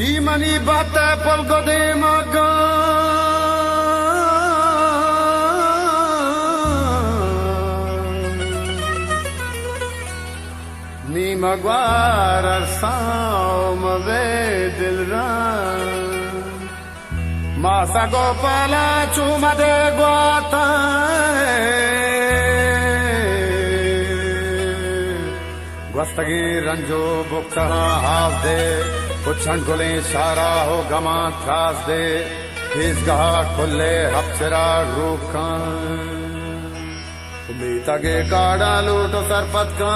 Dimani batte polgo de maga Ni magwar saum ve dilran Masa gopala chuma de guata Gwastagi ranjo bukta haaf Kuchan gule shara ho gama tras de Hizgaha kulle hapchira rukan Umitage kada luto sarpat ka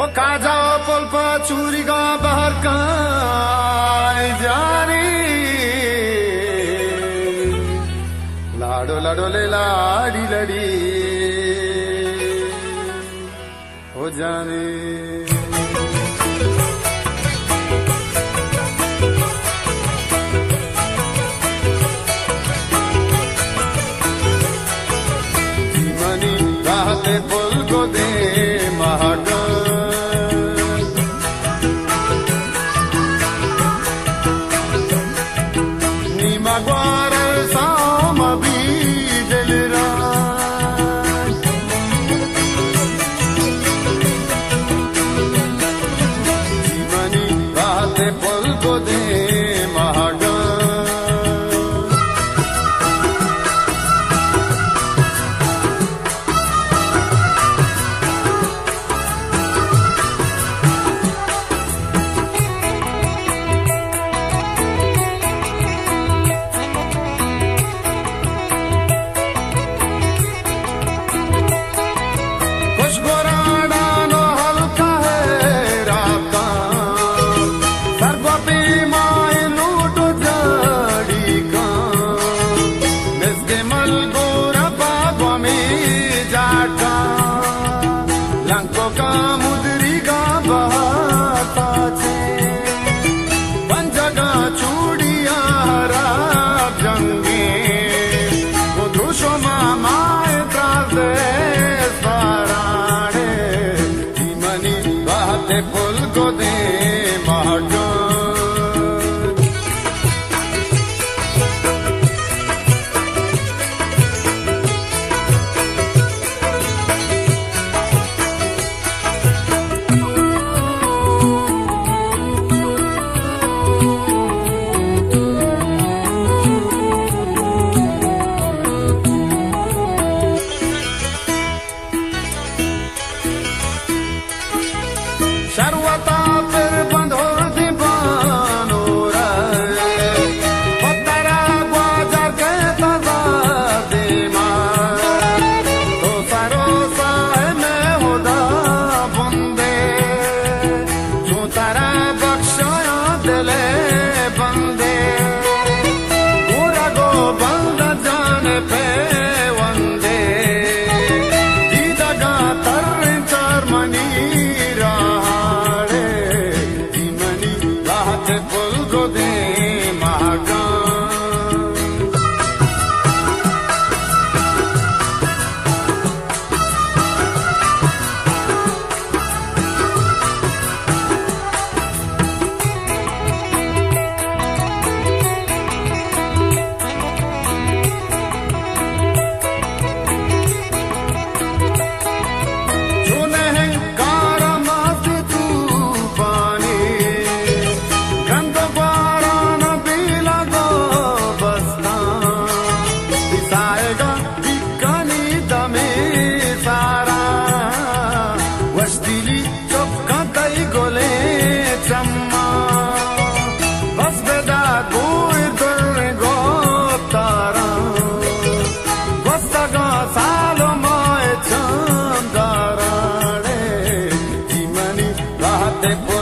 ओ काजा पल्प चुरीका बहर जानी लाडो लाडोले लाडी लडी हो जाने। de